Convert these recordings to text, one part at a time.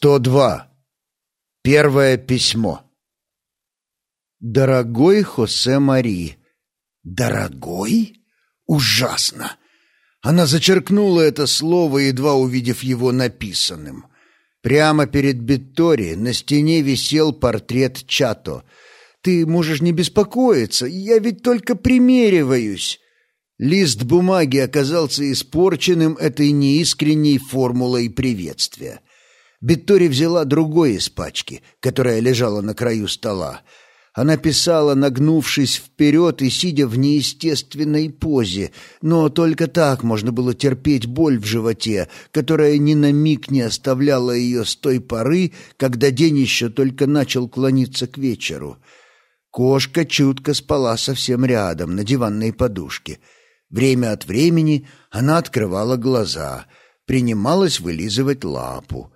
102. Первое письмо. Дорогой Хосе Мари. Дорогой? Ужасно. Она зачеркнула это слово, едва увидев его написанным. Прямо перед Беттори на стене висел портрет Чато. Ты можешь не беспокоиться, я ведь только примериваюсь. Лист бумаги оказался испорченным этой неискренней формулой приветствия. Беттори взяла другой из пачки, которая лежала на краю стола. Она писала, нагнувшись вперед и сидя в неестественной позе, но только так можно было терпеть боль в животе, которая ни на миг не оставляла ее с той поры, когда день еще только начал клониться к вечеру. Кошка чутко спала совсем рядом, на диванной подушке. Время от времени она открывала глаза, принималась вылизывать лапу.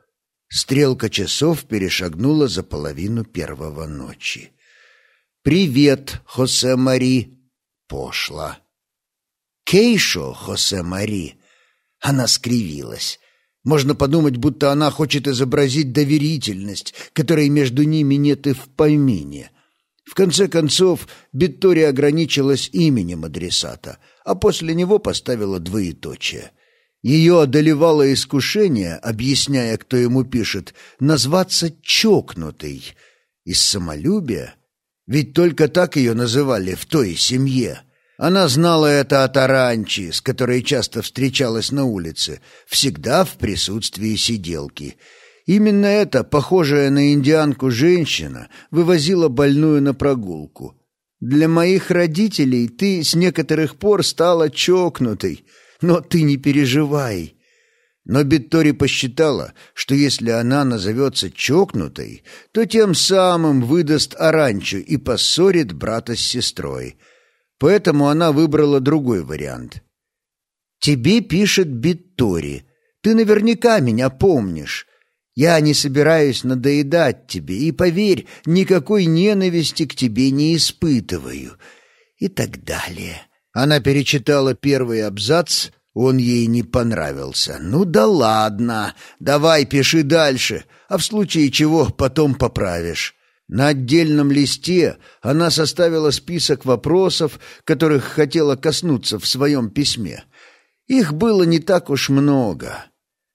Стрелка часов перешагнула за половину первого ночи. «Привет, Хосе Мари!» Пошла. «Кейшо, Хосе Мари!» Она скривилась. Можно подумать, будто она хочет изобразить доверительность, которой между ними нет и в помине. В конце концов, Беттори ограничилась именем адресата, а после него поставила двоеточие — ее одолевало искушение, объясняя, кто ему пишет, назваться «чокнутой» из самолюбия. Ведь только так ее называли в той семье. Она знала это от Аранчи, с которой часто встречалась на улице, всегда в присутствии сиделки. Именно эта, похожая на индианку женщина, вывозила больную на прогулку. «Для моих родителей ты с некоторых пор стала чокнутой», но ты не переживай. Но Биттори посчитала, что если она назовется чокнутой, то тем самым выдаст Аранчу и поссорит брата с сестрой. Поэтому она выбрала другой вариант. «Тебе пишет Биттори. Ты наверняка меня помнишь. Я не собираюсь надоедать тебе, и, поверь, никакой ненависти к тебе не испытываю». И так далее. Она перечитала первый абзац, он ей не понравился. «Ну да ладно, давай пиши дальше, а в случае чего потом поправишь». На отдельном листе она составила список вопросов, которых хотела коснуться в своем письме. Их было не так уж много.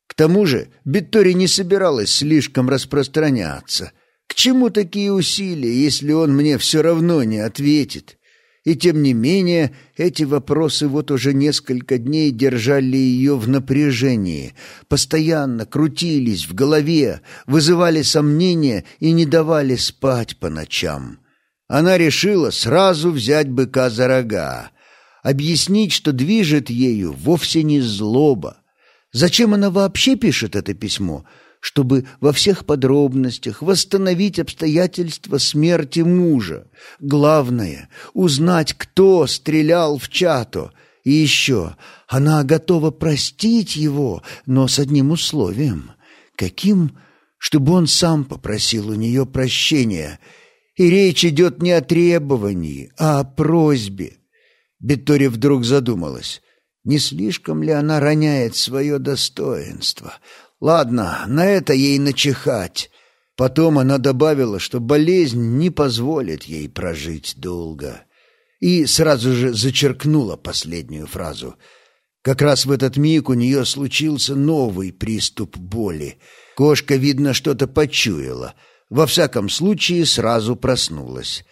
К тому же Биттори не собиралась слишком распространяться. К чему такие усилия, если он мне все равно не ответит? И тем не менее, эти вопросы вот уже несколько дней держали ее в напряжении, постоянно крутились в голове, вызывали сомнения и не давали спать по ночам. Она решила сразу взять быка за рога, объяснить, что движет ею вовсе не злоба. Зачем она вообще пишет это письмо — чтобы во всех подробностях восстановить обстоятельства смерти мужа. Главное — узнать, кто стрелял в Чато. И еще, она готова простить его, но с одним условием. Каким? Чтобы он сам попросил у нее прощения. И речь идет не о требовании, а о просьбе. Беттори вдруг задумалась. Не слишком ли она роняет свое достоинство? Ладно, на это ей начихать. Потом она добавила, что болезнь не позволит ей прожить долго. И сразу же зачеркнула последнюю фразу. Как раз в этот миг у нее случился новый приступ боли. Кошка, видно, что-то почуяла. Во всяком случае, сразу проснулась.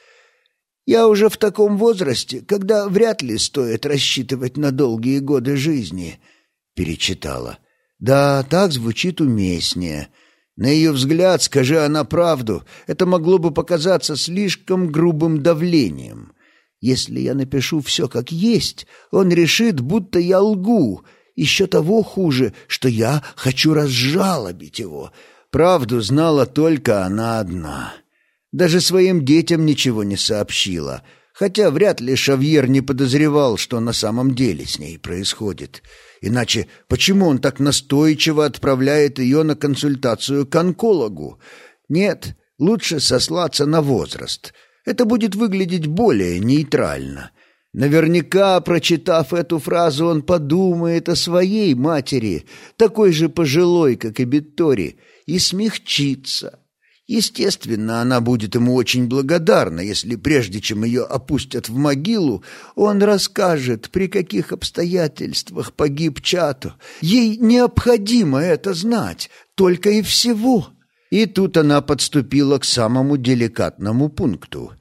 «Я уже в таком возрасте, когда вряд ли стоит рассчитывать на долгие годы жизни», — перечитала. Да, так звучит уместнее. На ее взгляд, скажи она правду, это могло бы показаться слишком грубым давлением. Если я напишу все как есть, он решит, будто я лгу. Еще того хуже, что я хочу разжалобить его. Правду знала только она одна. Даже своим детям ничего не сообщила, хотя вряд ли Шавьер не подозревал, что на самом деле с ней происходит. Иначе почему он так настойчиво отправляет ее на консультацию к онкологу? Нет, лучше сослаться на возраст. Это будет выглядеть более нейтрально. Наверняка, прочитав эту фразу, он подумает о своей матери, такой же пожилой, как и Биттори, и смягчится. Естественно, она будет ему очень благодарна, если прежде чем ее опустят в могилу, он расскажет, при каких обстоятельствах погиб Чато. Ей необходимо это знать, только и всего. И тут она подступила к самому деликатному пункту.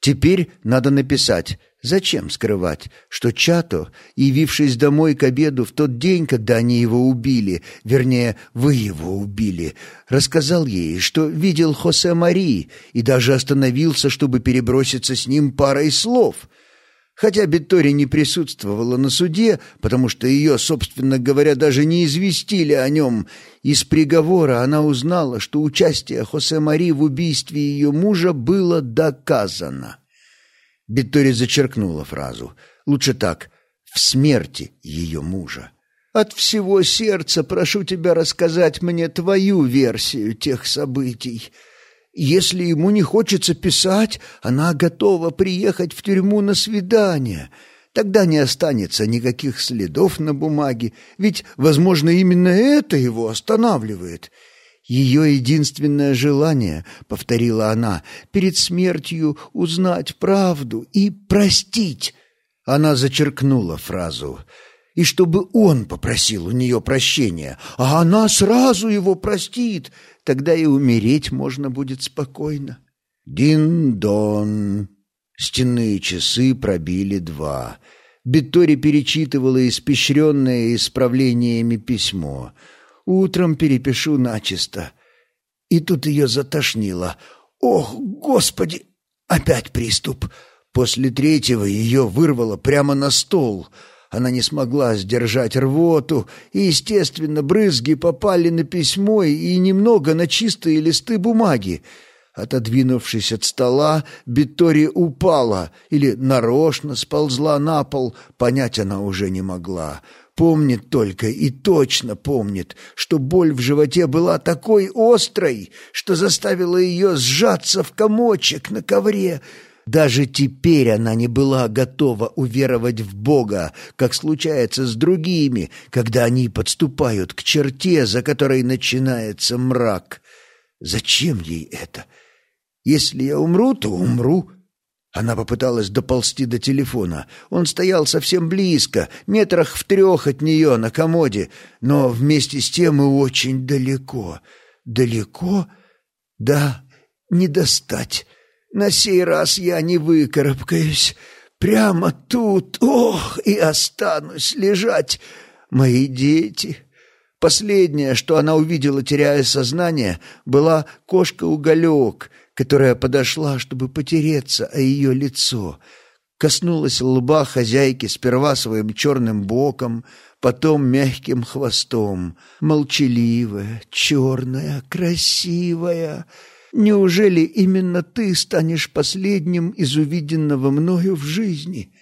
Теперь надо написать Зачем скрывать, что Чато, явившись домой к обеду в тот день, когда они его убили, вернее, вы его убили, рассказал ей, что видел Хосе Мари и даже остановился, чтобы переброситься с ним парой слов? Хотя Биттори не присутствовала на суде, потому что ее, собственно говоря, даже не известили о нем, из приговора она узнала, что участие Хосе Мари в убийстве ее мужа было доказано. Биттори зачеркнула фразу. Лучше так, в смерти ее мужа. От всего сердца прошу тебя рассказать мне твою версию тех событий. Если ему не хочется писать, она готова приехать в тюрьму на свидание. Тогда не останется никаких следов на бумаге, ведь, возможно, именно это его останавливает. Ее единственное желание, — повторила она, — перед смертью узнать правду и простить. Она зачеркнула фразу. И чтобы он попросил у нее прощения, а она сразу его простит, тогда и умереть можно будет спокойно. Дин-дон. Стенные часы пробили два. Беттори перечитывала испещренное исправлениями письмо — Утром перепишу начисто. И тут ее затошнило. Ох, господи! Опять приступ. После третьего ее вырвало прямо на стол. Она не смогла сдержать рвоту, и, естественно, брызги попали на письмо и немного на чистые листы бумаги. Отодвинувшись от стола, Беттори упала или нарочно сползла на пол, понять она уже не могла. Помнит только и точно помнит, что боль в животе была такой острой, что заставила ее сжаться в комочек на ковре. Даже теперь она не была готова уверовать в Бога, как случается с другими, когда они подступают к черте, за которой начинается мрак. Зачем ей это? Если я умру, то умру. Она попыталась доползти до телефона. Он стоял совсем близко, метрах в трех от нее на комоде, но вместе с тем и очень далеко. Далеко? Да, не достать. На сей раз я не выкарабкаюсь. Прямо тут, ох, и останусь лежать. Мои дети... Последнее, что она увидела, теряя сознание, была кошка-уголек — которая подошла, чтобы потереться о ее лицо, коснулась лба хозяйки сперва своим черным боком, потом мягким хвостом, молчаливая, черная, красивая. Неужели именно ты станешь последним из увиденного мною в жизни?»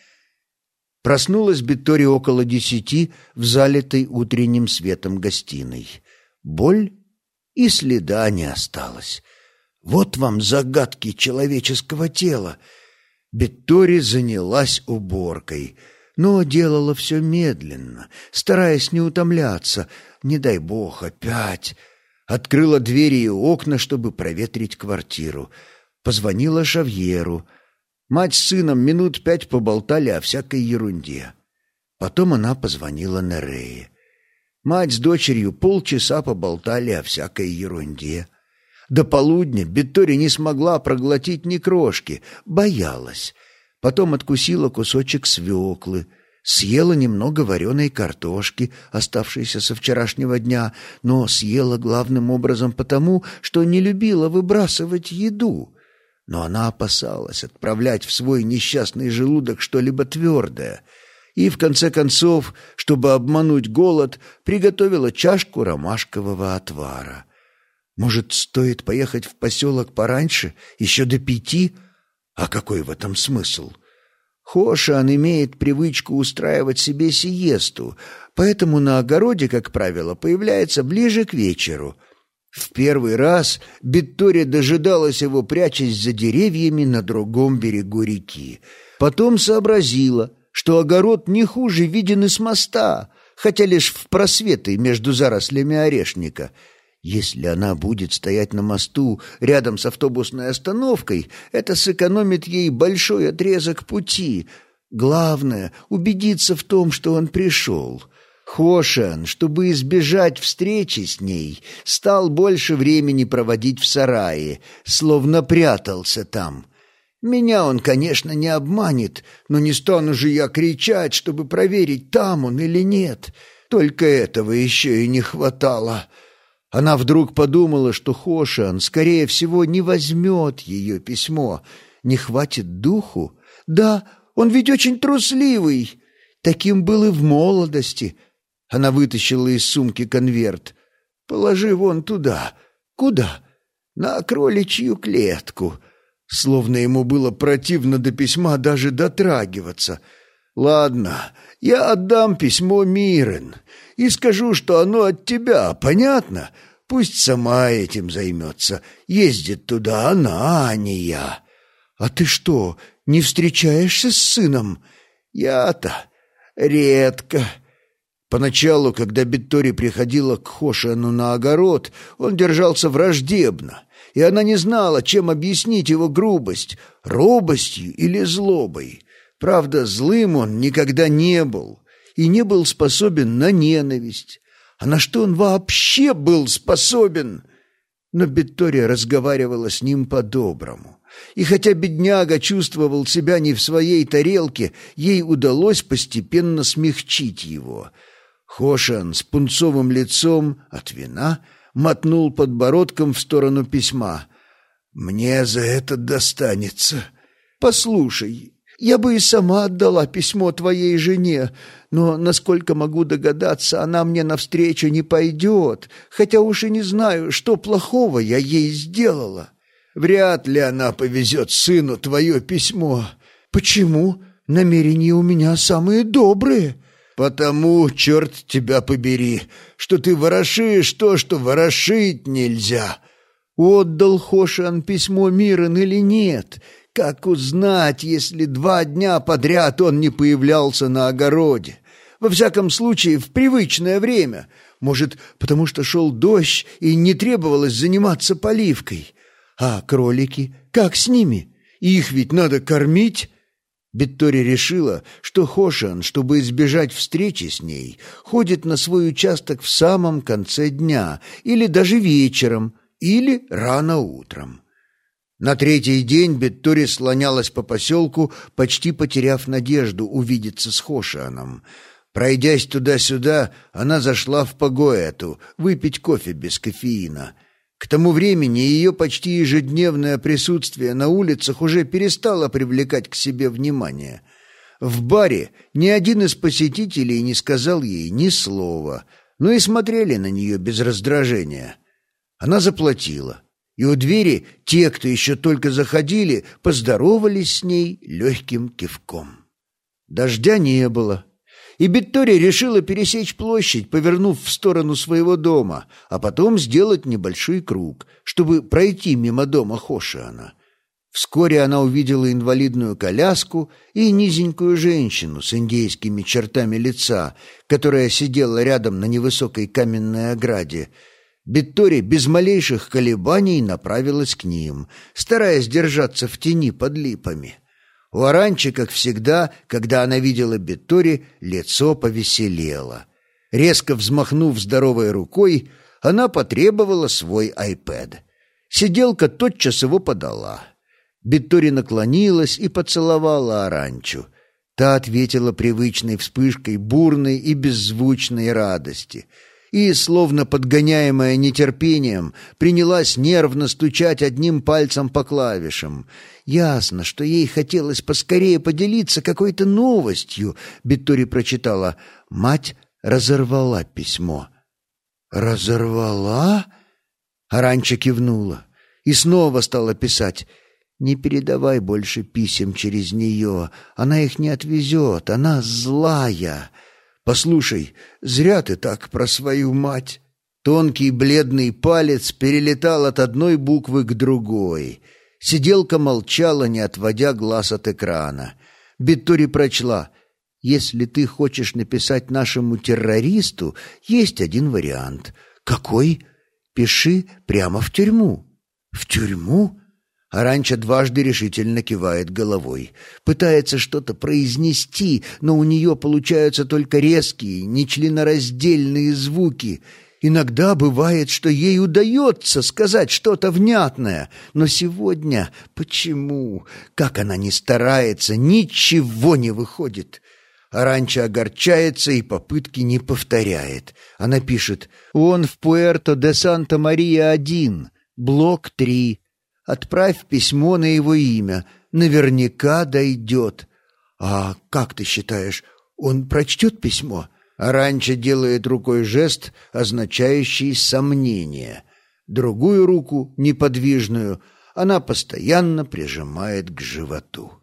Проснулась Беттори около десяти в залитой утренним светом гостиной. Боль и следа не осталось. Вот вам загадки человеческого тела. Беттори занялась уборкой, но делала все медленно, стараясь не утомляться. Не дай бог, опять. Открыла двери и окна, чтобы проветрить квартиру. Позвонила Шавьеру. Мать с сыном минут пять поболтали о всякой ерунде. Потом она позвонила Нерее. Мать с дочерью полчаса поболтали о всякой ерунде. До полудня Беттори не смогла проглотить ни крошки, боялась. Потом откусила кусочек свеклы, съела немного вареной картошки, оставшейся со вчерашнего дня, но съела главным образом потому, что не любила выбрасывать еду. Но она опасалась отправлять в свой несчастный желудок что-либо твердое — и, в конце концов, чтобы обмануть голод, приготовила чашку ромашкового отвара. Может, стоит поехать в поселок пораньше, еще до пяти? А какой в этом смысл? Хошан имеет привычку устраивать себе сиесту, поэтому на огороде, как правило, появляется ближе к вечеру. В первый раз Беттори дожидалась его, прячась за деревьями на другом берегу реки. Потом сообразила, что огород не хуже виден и с моста, хотя лишь в просветы между зарослями орешника. Если она будет стоять на мосту рядом с автобусной остановкой, это сэкономит ей большой отрезок пути. Главное — убедиться в том, что он пришел. Хошан, чтобы избежать встречи с ней, стал больше времени проводить в сарае, словно прятался там. Меня он, конечно, не обманет, но не стану же я кричать, чтобы проверить, там он или нет. Только этого еще и не хватало. Она вдруг подумала, что Хошан, скорее всего, не возьмет ее письмо. Не хватит духу? Да, он ведь очень трусливый. Таким был и в молодости — она вытащила из сумки конверт. «Положи вон туда». «Куда?» «На кроличью клетку». Словно ему было противно до письма даже дотрагиваться. «Ладно, я отдам письмо Мирен и скажу, что оно от тебя, понятно? Пусть сама этим займется. Ездит туда она, а не я». «А ты что, не встречаешься с сыном?» «Я-то редко». Поначалу, когда Беттори приходила к Хошану на огород, он держался враждебно, и она не знала, чем объяснить его грубость — робостью или злобой. Правда, злым он никогда не был и не был способен на ненависть. А на что он вообще был способен? Но Беттори разговаривала с ним по-доброму. И хотя бедняга чувствовал себя не в своей тарелке, ей удалось постепенно смягчить его — Хошан с пунцовым лицом от вина мотнул подбородком в сторону письма. «Мне за это достанется. Послушай, я бы и сама отдала письмо твоей жене, но, насколько могу догадаться, она мне навстречу не пойдет, хотя уж и не знаю, что плохого я ей сделала. Вряд ли она повезет сыну твое письмо. Почему? Намерения у меня самые добрые». Потому, черт тебя побери, что ты ворошишь то, что ворошить нельзя. Отдал Хошан письмо Мирон или нет? Как узнать, если два дня подряд он не появлялся на огороде? Во всяком случае, в привычное время. Может, потому что шел дождь и не требовалось заниматься поливкой. А кролики? Как с ними? Их ведь надо кормить. Беттори решила, что Хошан, чтобы избежать встречи с ней, ходит на свой участок в самом конце дня, или даже вечером, или рано утром. На третий день Беттори слонялась по поселку, почти потеряв надежду увидеться с Хошаном. Пройдясь туда-сюда, она зашла в Пагоэту выпить кофе без кофеина — к тому времени ее почти ежедневное присутствие на улицах уже перестало привлекать к себе внимание. В баре ни один из посетителей не сказал ей ни слова, но и смотрели на нее без раздражения. Она заплатила, и у двери те, кто еще только заходили, поздоровались с ней легким кивком. Дождя не было и Беттори решила пересечь площадь, повернув в сторону своего дома, а потом сделать небольшой круг, чтобы пройти мимо дома Хошиана. Вскоре она увидела инвалидную коляску и низенькую женщину с индейскими чертами лица, которая сидела рядом на невысокой каменной ограде. Беттори без малейших колебаний направилась к ним, стараясь держаться в тени под липами. У Аранчи, как всегда, когда она видела Беттори, лицо повеселело. Резко взмахнув здоровой рукой, она потребовала свой айпэд. Сиделка тотчас его подала. Биттори наклонилась и поцеловала Аранчу. Та ответила привычной вспышкой бурной и беззвучной радости — и, словно подгоняемая нетерпением, принялась нервно стучать одним пальцем по клавишам. Ясно, что ей хотелось поскорее поделиться какой-то новостью. Биттори прочитала «Мать разорвала письмо». «Разорвала?» Аранча кивнула и снова стала писать «Не передавай больше писем через нее, она их не отвезет, она злая». Послушай, зря ты так про свою мать. Тонкий бледный палец перелетал от одной буквы к другой. Сиделка молчала, не отводя глаз от экрана. Биттори прочла Если ты хочешь написать нашему террористу, есть один вариант. Какой? Пиши прямо в тюрьму. В тюрьму? Аранча дважды решительно кивает головой. Пытается что-то произнести, но у нее получаются только резкие, нечленораздельные звуки. Иногда бывает, что ей удается сказать что-то внятное, но сегодня почему? Как она не старается, ничего не выходит. Аранча огорчается и попытки не повторяет. Она пишет «Он в Пуэрто-де-Санта-Мария-1, блок 3». Отправь письмо на его имя. Наверняка дойдет. А как ты считаешь, он прочтет письмо? Аранча делает рукой жест, означающий сомнение. Другую руку, неподвижную, она постоянно прижимает к животу.